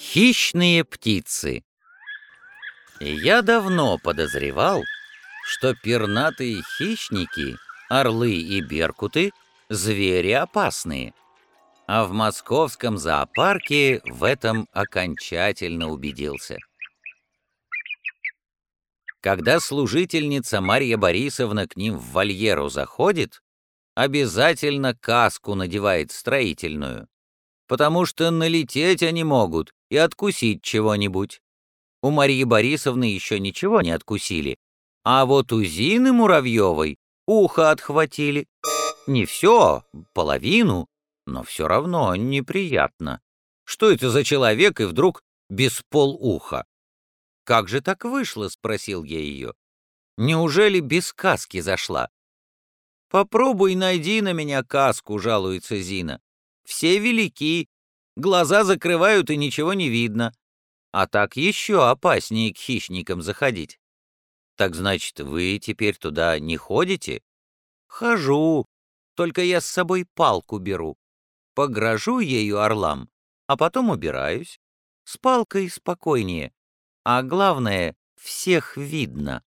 Хищные птицы. Я давно подозревал, что пернатые хищники, орлы и беркуты, звери опасные. А в московском зоопарке в этом окончательно убедился. Когда служительница Марья Борисовна к ним в вольеру заходит, обязательно каску надевает строительную, потому что налететь они могут и откусить чего-нибудь. У Марии Борисовны еще ничего не откусили, а вот у Зины Муравьевой ухо отхватили. Не все, половину, но все равно неприятно. Что это за человек и вдруг без полуха? «Как же так вышло?» — спросил я ее. «Неужели без каски зашла?» «Попробуй найди на меня каску», — жалуется Зина. «Все велики, глаза закрывают и ничего не видно. А так еще опаснее к хищникам заходить». «Так значит, вы теперь туда не ходите?» «Хожу, только я с собой палку беру. Погрожу ею орлам, а потом убираюсь. С палкой спокойнее. А главное, всех видно».